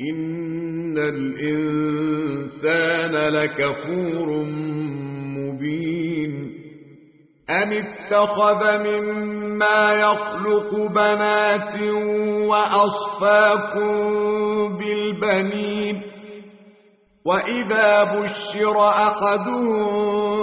إن الإنسان لكفور مبين أم اتخذ مما يخلق بنات وأصفاكم بالبنين وإذا بشر أحدهم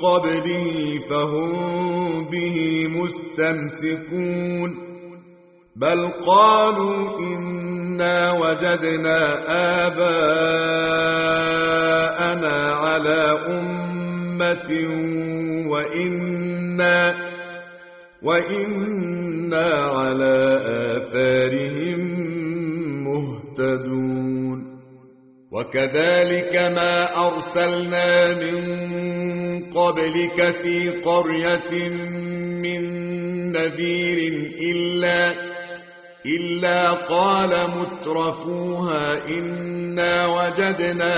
قبله فهم به مستمسكون. بل قالوا إنا وجدنا آباءنا على أمة وإنا وإنا على آثارهم مهتدون. وكذلك ما أرسلنا من قبلك في قرية من نذير إلا إلا قال مترفوها إنا وجدنا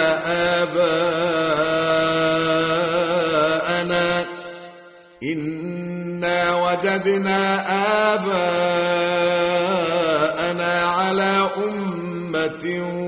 آباءنا إنا وجدنا آباءنا على أمة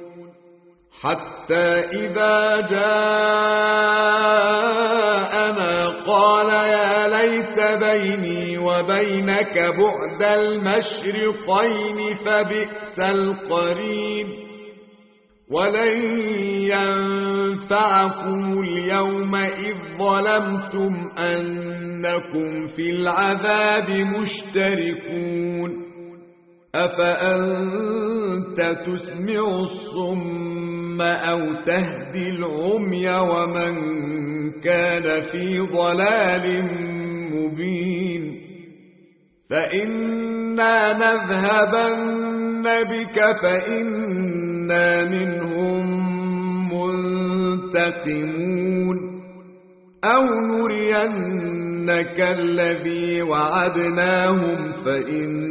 حتى إذا جاءنا قال يا ليت بيني وبينك بعد المشرقين فبئس القرين ولن ينفعكم اليوم إذ ظلمتم أنكم في العذاب مشتركون أفأنت تسمع الصم أو تهدي العمي ومن كان في ضلال مبين فإنا نذهبن بك فإنا منهم منتقمون أو نرينك الذي وعدناهم فإنا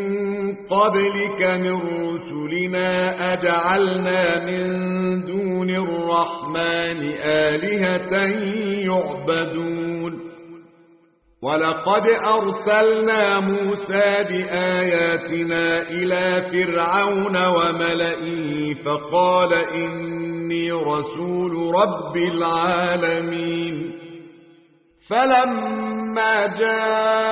قبلك من رسلنا أجعلنا من دون الرحمن آلهة يعبدون. ولقد أرسلنا موسى بآياتنا إلى فرعون وملئه فقال إني رسول رب العالمين. فلما جاءهم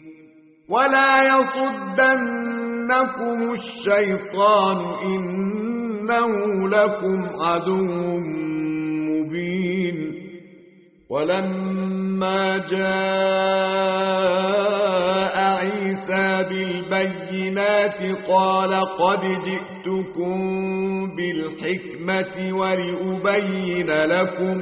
ولا يصدنكم الشيطان إنه لكم عدو مبين ولما جاء عيسى بالبينات قال قد جئتكم بالحكمة ولأبين لكم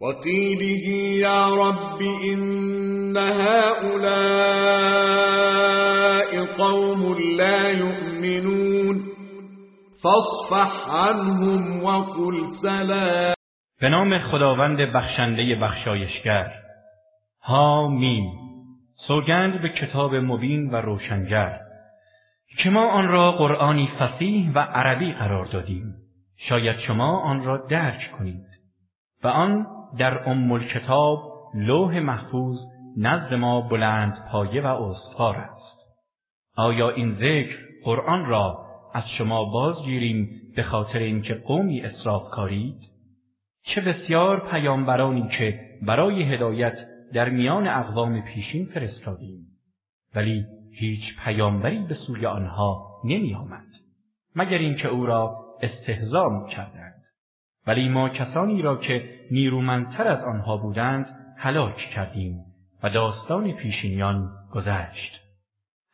وقيله يا رب إن هؤلاء قوم لا يؤمنون فاصفح عنهم وقل سلام. به نام خداوند بخشنده بخشایشگر. حا میم. سوگند به کتاب مبین و روشنگر. که ما آن را قرآنی فصیح و عربی قرار دادیم. شاید شما آن را درک کنید. و آن در ام کتاب لوح محفوظ نزد ما بلند پایه و استوار است. آیا این ذکر قرآن را از شما بازگیریم به خاطر اینکه قومی اسراف کارید چه بسیار پیامبرانی که برای هدایت در میان اقوام پیشین فرستادیم ولی هیچ پیامبری به سوی آنها نمی آمد مگر اینکه او را استهزا کردند ولی ما کسانی را که نیرومندتر از آنها بودند هلاک کردیم و داستان پیشینیان گذشت.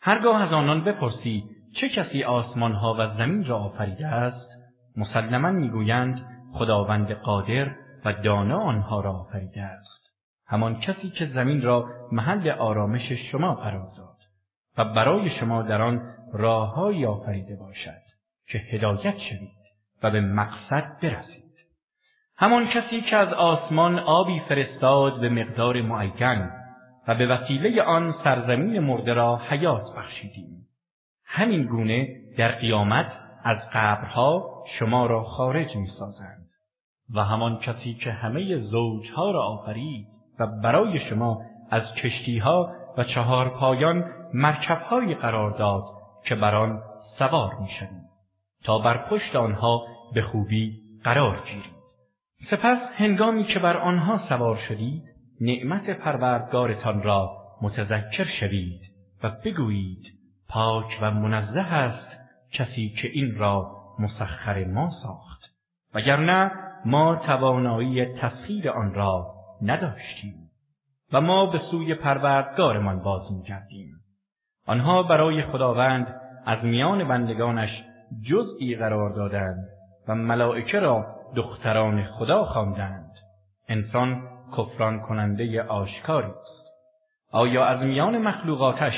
هرگاه از آنان بپرسی چه کسی آسمانها و زمین را آفریده است مسلما می‌گویند خداوند قادر و دانا آنها را آفریده است. همان کسی که زمین را محل آرامش شما قرار داد و برای شما در آن راههایی آفرید باشد که هدایت شوید و به مقصد برسید. همان کسی که از آسمان آبی فرستاد به مقدار معین و به وسیله آن سرزمین مرده را حیات بخشیدیم. همین گونه در قیامت از قبرها شما را خارج می سازند و همان کسی که همه زوجها را آفرید و برای شما از کشتیها و چهار پایان مرکبهایی قرار داد که بر آن سوار می‌شوید تا بر پشت آنها به خوبی قرار گیرید سپس هنگامی که بر آنها سوار شدید نعمت پروردگارتان را متذکر شوید و بگویید پاک و منزه است کسی که این را مسخر ما ساخت. وگرنه ما توانایی تسخیر آن را نداشتیم و ما به سوی پروردگارمان باز میگردیم. آنها برای خداوند از میان بندگانش جزئی قرار دادند و ملائکه را دختران خدا خواندند. انسان کفران کننده آشکاری است. آیا از میان مخلوقاتش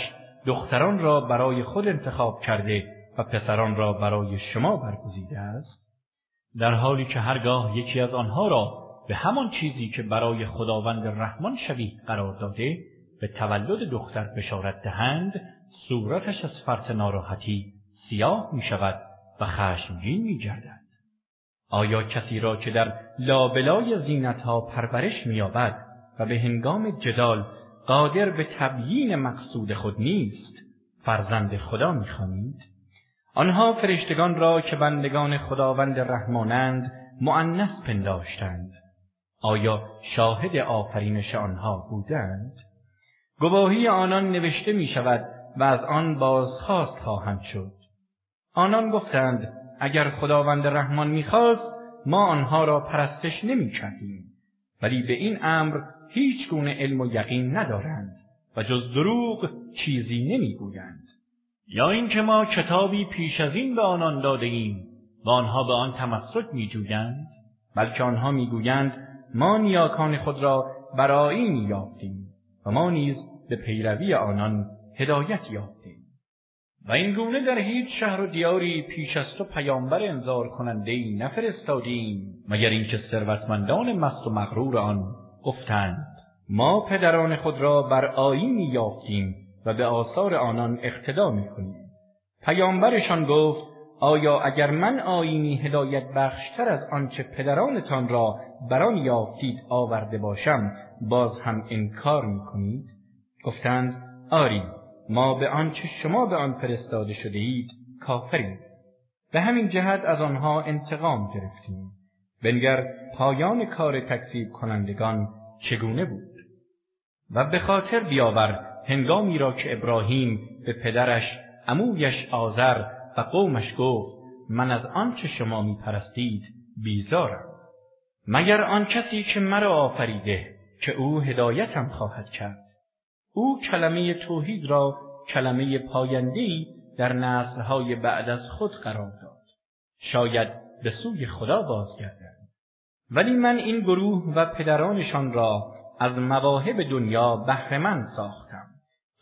دختران را برای خود انتخاب کرده و پسران را برای شما برگزیده است؟ در حالی که هرگاه یکی از آنها را به همان چیزی که برای خداوند رحمان شبیه قرار داده به تولد دختر بشارت دهند صورتش از فرط ناراحتی سیاه می شود و خشمگین می گردد. آیا کسی را که در لابلای زینتها پرورش مییابد و به هنگام جدال قادر به تبیین مقصود خود نیست فرزند خدا می‌خوانید؟ آنها فرشتگان را که بندگان خداوند رحمانند مؤنث پنداشتند. آیا شاهد آفرینش آنها بودند؟ گواهی آنان نوشته می شود و از آن بازخواست خواهند شد. آنان گفتند اگر خداوند رحمان می‌خواست ما آنها را پرستش نمی کردیم ولی به این امر هیچ گونه علم و یقین ندارند و جز دروغ چیزی نمی‌گویند. یا اینکه ما کتابی پیش از این به آنان داده ایم و آنها به آن تمسک میجویند؟ بلکه آنها می‌گویند ما نیاکان خود را بر آیینی یافتیم و ما نیز به پیروی آنان هدایت یافتیم. و این گونه در هیچ شهر و دیاری پیش از تو پیامبر انذار کننده ای نفرستادیم مگر اینکه ثروتمندان مست و مغرور آن گفتند ما پدران خود را بر آیینی یافتیم و به آثار آنان اقتدا می‌کنیم. پیامبرشان گفت آیا اگر من آیینی هدایت بخشتر از آنچه پدرانتان را بر آن یافتید آورده باشم باز هم انکار می‌کنید؟ گفتند آری. ما به آنچه شما به آن فرستاده شده اید کافریم. به همین جهت از آنها انتقام گرفتیم. بنگر پایان کار تکذیب کنندگان چگونه بود؟ و به خاطر بیاور هنگامی را که ابراهیم به پدرش عمویش آزر و قومش گفت من از آنچه شما می پرستید بیزارم. مگر آن کسی که مرا آفریده که او هدایتم خواهد کرد؟ او کلمه توحید را کلمه پاینده‌ای در نسلهای بعد از خود قرار داد. شاید به سوی خدا بازگردند. ولی من این گروه و پدرانشان را از مواهب دنیا بهرهمند ساختم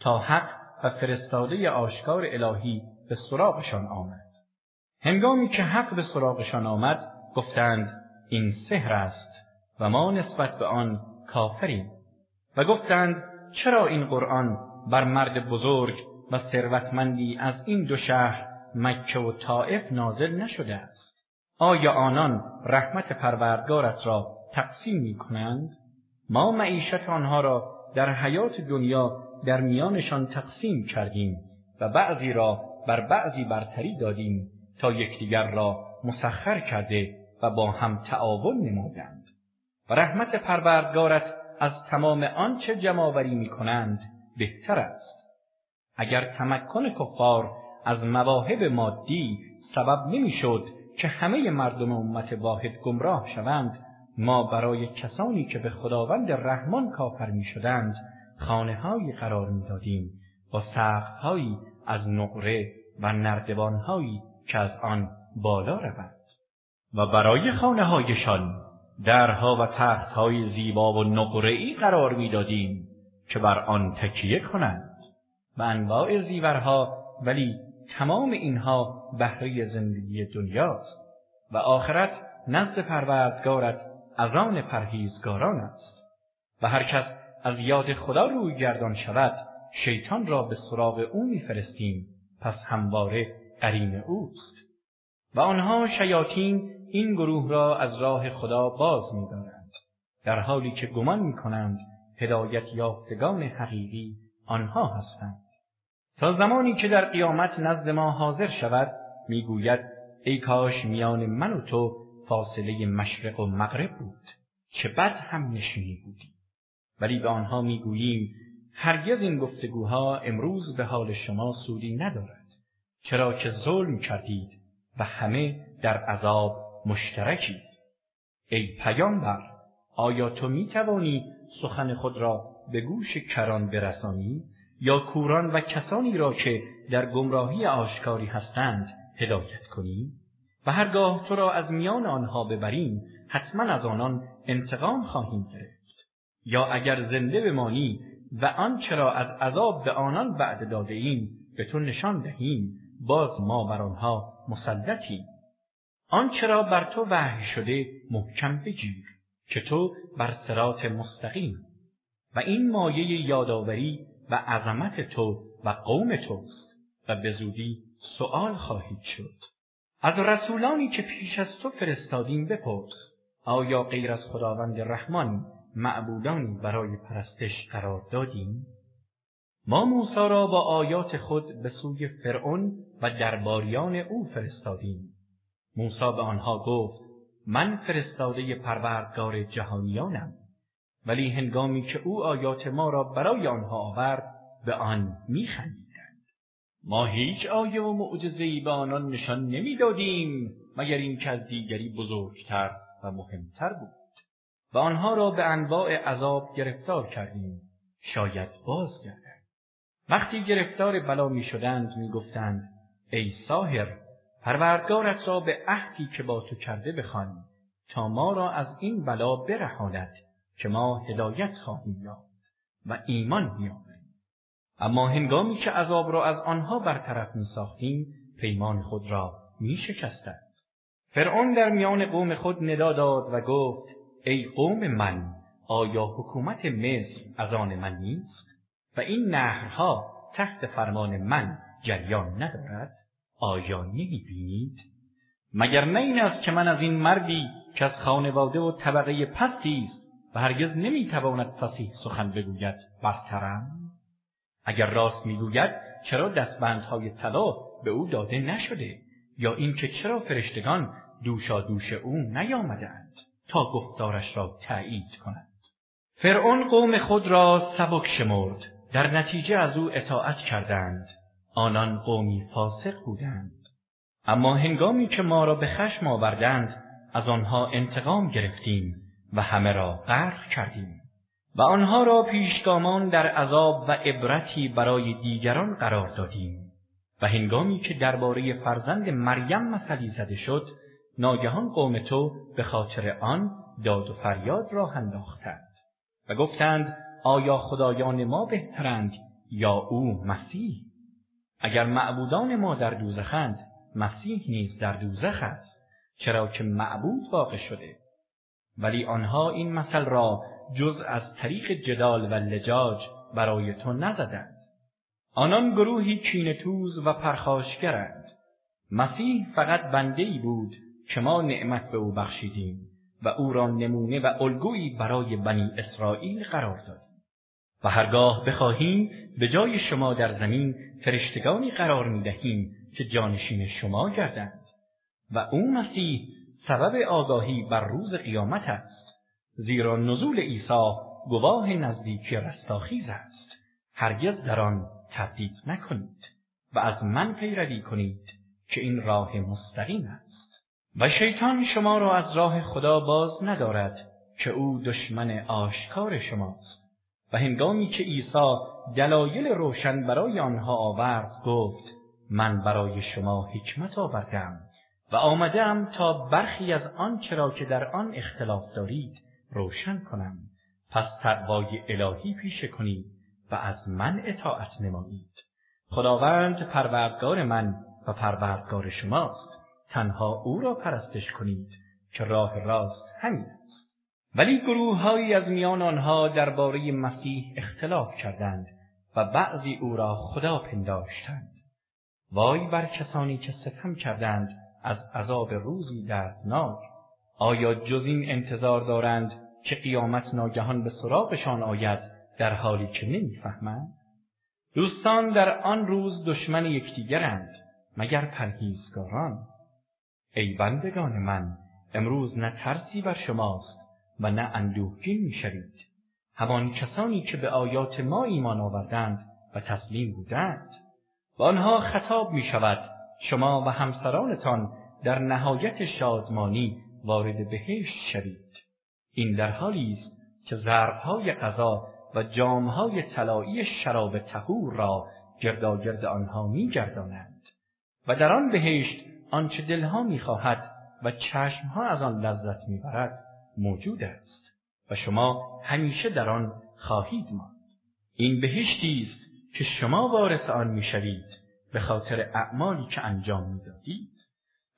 تا حق و فرستاده آشکار الهی به سراغشان آمد. هنگامی که حق به سراغشان آمد گفتند این سحر است و ما نسبت به آن کافریم و گفتند چرا این قرآن بر مرد بزرگ و ثروتمندی از این دو شهر مکه و طائف نازل نشده است آیا آنان رحمت پروردگارت را تقسیم می کنند؟ ما معیشت آنها را در حیات دنیا در میانشان تقسیم کردیم و بعضی را بر بعضی برتری دادیم تا یکدیگر را مسخر کرده و با هم تعاون نمایند و رحمت پروردگارت از تمام آنچه جمعآوری می کنند بهتر است. اگر تمکن کفار از مواهب مادی سبب نمی‌شد که همه مردم امت واحد گمراه شوند ما برای کسانی که به خداوند رحمان کافر می شدند خانه های قرار می دادیم با سقف از نقره و نردبان هایی که از آن بالا روند و برای خانه هایشان درها و تخت های زیبا و نقره ای قرار می دادیم که بر آن تکیه کنند. و انواع زیورها ولی تمام اینها بهره زندگی دنیاست و آخرت نزد پروردگارت از آن پرهیزگاران است. و هر کس از یاد خدا روی گردان شود شیطان را به سراغ او میفرستیم پس همواره قرین اوست. و آنها شیاطین این گروه را از راه خدا باز می‌دارند در حالی که گمان می‌کنند هدایت یافتگان حقیقی آنها هستند. تا زمانی که در قیامت نزد ما حاضر شود می‌گوید ای کاش میان من و تو فاصله مشرق و مغرب بود چه بد هم نشینی بودی. ولی به آنها می‌گوییم هرگز این گفتگوها امروز به حال شما سودی ندارد چرا که ظلم کردید و همه در عذاب مشترکید ای پیامبر آیا تو می توانی سخن خود را به گوش کران برسانی؟ یا کوران و کسانی را که در گمراهی آشکاری هستند هدایت کنی؟ و هرگاه تو را از میان آنها ببریم حتما از آنان انتقام خواهیم گرفت. یا اگر زنده بمانی و آنچه را از عذاب به آنان وعده داده ایم به تو نشان دهیم باز ما بر آنها مسلطیم. آنچه را بر تو وحی شده محکم بگیر که تو بر صراط مستقیم و این مایه یادآوری و عظمت تو و قوم توست و به زودی سؤال خواهید شد. از رسولانی که پیش از تو فرستادیم بپرس آیا غیر از خداوند رحمان معبودانی برای پرستش قرار دادیم؟ ما موسی را با آیات خود به سوی فرعون و درباریان او فرستادیم. موسی به آنها گفت من فرستاده پروردگار جهانیانم ولی هنگامی که او آیات ما را برای آنها آورد به آن میخندیدند. ما هیچ آیه و معجزهای به آنان نشان نمی‌دادیم مگر اینکه از دیگری بزرگتر و مهمتر بود. و آنها را به انواع عذاب گرفتار کردیم شاید بازگردند. وقتی گرفتار بلا می‌شدند می‌گفتند ای ساحر پروردگارت را به عهدی که با تو کرده بخوان تا ما را از این بلا برهاند که ما هدایت خواهیم یافت و ایمان میآوریم اما هنگامی که عذاب را از آنها برطرف می ساختیم پیمان خود را می شکستند. فرعون در میان قوم خود ندا داد و گفت ای قوم من آیا حکومت مصر از آن من نیست؟ و این نهرها تحت فرمان من جریان ندارد؟ آیا نمی بینید مگر نه این است که من از این مردی که از خانواده و طبقه پستی است و هرگز نمی‌تواند فصیح سخن بگوید برترم؟ اگر راست می‌گوید چرا دستبندهای طلا به او داده نشده؟ یا اینکه چرا فرشتگان دوشادوش او نیامده‌اند تا گفتارش را تایید کنند فرعون قوم خود را سبک شمرد در نتیجه از او اطاعت کردند. آنان قومی فاسق بودند. اما هنگامی که ما را به خشم آوردند از آنها انتقام گرفتیم و همه را غرق کردیم. و آنها را پیشگامان در عذاب و عبرتی برای دیگران قرار دادیم. و هنگامی که درباره فرزند مریم مثلی زده شد ناگهان قوم تو به خاطر آن داد و فریاد راه انداختند و گفتند آیا خدایان ما بهترند یا او مسیح؟ اگر معبودان ما در دوزخند مسیح نیز در دوزخ است چرا که معبود واقع شده. ولی آنها این مثل را جز از طریق جدال و لجاج برای تو نزدند. آنان گروهی کینه‌توز و پرخاشگرند. مسیح فقط بنده ای بود که ما نعمت به او بخشیدیم و او را نمونه و الگویی برای بنی اسرائیل قرار دادیم. و هرگاه بخواهیم به جای شما در زمین فرشتگانی قرار می دهیم که جانشین شما گردند و او مسیح سبب آگاهی بر روز قیامت است زیرا نزول عیسی گواه نزدیکی رستاخیز است. هرگز در آن تردید نکنید و از من پیروی کنید که این راه مستقیم است. و شیطان شما را از راه خدا باز ندارد که او دشمن آشکار شماست. و هنگامی که عیسی دلایل روشن برای آنها آورد گفت من برای شما حکمت آوردم و آمدم تا برخی از آنچه را که در آن اختلاف دارید روشن کنم. پس تقوای الهی پیشه کنید و از من اطاعت نمایید. خداوند پروردگار من و پروردگار شماست. تنها او را پرستش کنید که راه راست همین ولی گروههایی از میان آنها درباره مسیح اختلاف کردند و بعضی او را خدا پنداشتند. وای بر کسانی که ستم کردند از عذاب روزی دردناک. آیا جز این انتظار دارند که قیامت ناگهان به سراغشان آید در حالی که نمی‌فهمند؟ دوستان در آن روز دشمن یکدیگرند مگر پرهیزگاران؟ ای بندگان من امروز نه ترسی بر شماست. و نه اندوهگین می‌شوید. همان کسانی که به آیات ما ایمان آوردند و تسلیم بودند. به آنها خطاب می شود شما و همسرانتان در نهایت شادمانی وارد بهشت شوید. این در حالی است که ظرفهای غذا و جامهای طلایی شراب طهور را گرداگرد آنها می‌گردانند. و در آن بهشت آنچه دلها می‌خواهد و چشمها از آن لذت می‌برد موجود است و شما همیشه در آن خواهید ماند. این بهشتی است که شما وارث آن می‌شوید به خاطر اعمالی که انجام می‌دادید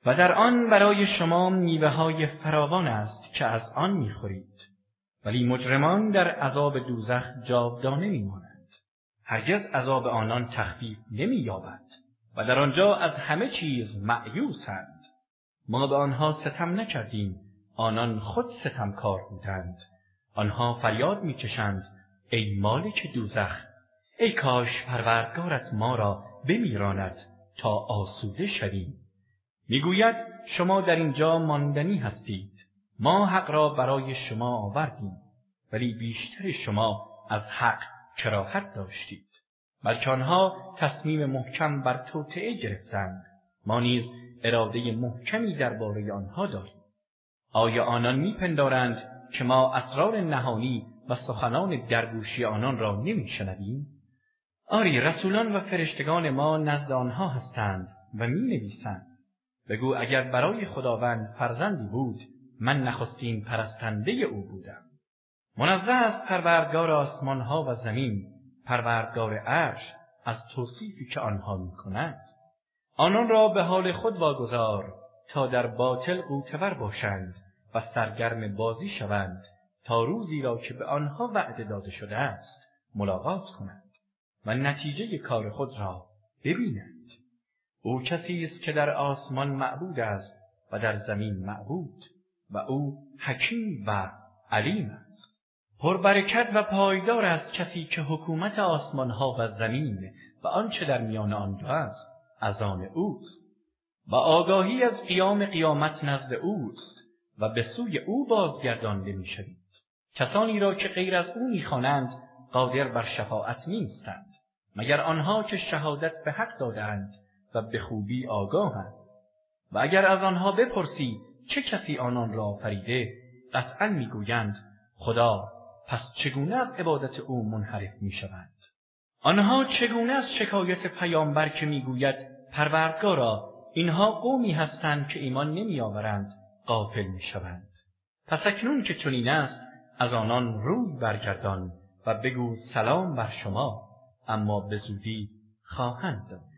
و در آن برای شما میوه های فراوان است که از آن می‌خورید. ولی مجرمان در عذاب دوزخ جاودانه می‌مانند. هرگز عذاب آنان تخفیف نمی‌یابد و در آنجا از همه چیز مأیوسند ما به آنها ستم نکردیم آنان خود ستمکار بودند. آنها فریاد می‌کشند ای مالک دوزخ ای کاش پروردگارت ما را بمیراند تا آسوده شویم. می‌گوید شما در اینجا ماندنی هستید. ما حق را برای شما آوردیم ولی بیشتر شما از حق کراهت داشتید. بلکه آنها تصمیم محکم بر توطئه گرفتند. ما نیز اراده محکمی درباره آنها داریم. آیا آنان می‌پندارند که ما اسرار نهانی و سخنان درگوشی آنان را نمی‌شنویم؟ آری رسولان و فرشتگان ما نزد آنها هستند و می نویسند بگو اگر برای خداوند فرزندی بود من نخستین پرستنده او بودم. منزه است پروردگار آسمانها و زمین پروردگار عرش از توصیفی که آنها می‌کنند. آنان را به حال خود واگذار تا در باطل غوطه‌ور باشند. و سرگرم بازی شوند تا روزی را که به آنها وعده داده شده است ملاقات کنند و نتیجه کار خود را ببینند. او کسی است که در آسمان معبود است و در زمین معبود و او حکیم و علیم است. پربرکت و پایدار است کسی که حکومت آسمانها و زمین و آنچه در میان آن دو است از آن اوست. و آگاهی از قیام قیامت نزد اوست. و به سوی او بازگردانده می‌شوید. کسانی را که غیر از او می‌خوانند قادر بر شفاعت نیستند. مگر آنها که شهادت به حق دادند و به خوبی آگاهند؟ و اگر از آنها بپرسی چه کسی آنان را آفریده قطعا می‌گویند خدا پس چگونه از عبادت او منحرف می‌شوند؟ آنها چگونه از شکایت پیامبر که می‌گوید پروردگارا اینها قومی هستند که ایمان نمیآورند غافل می‌شوند. پس اکنون که چنین است از آنان روی برگردان و بگو سلام بر شما اما به زودی خواهند دانست.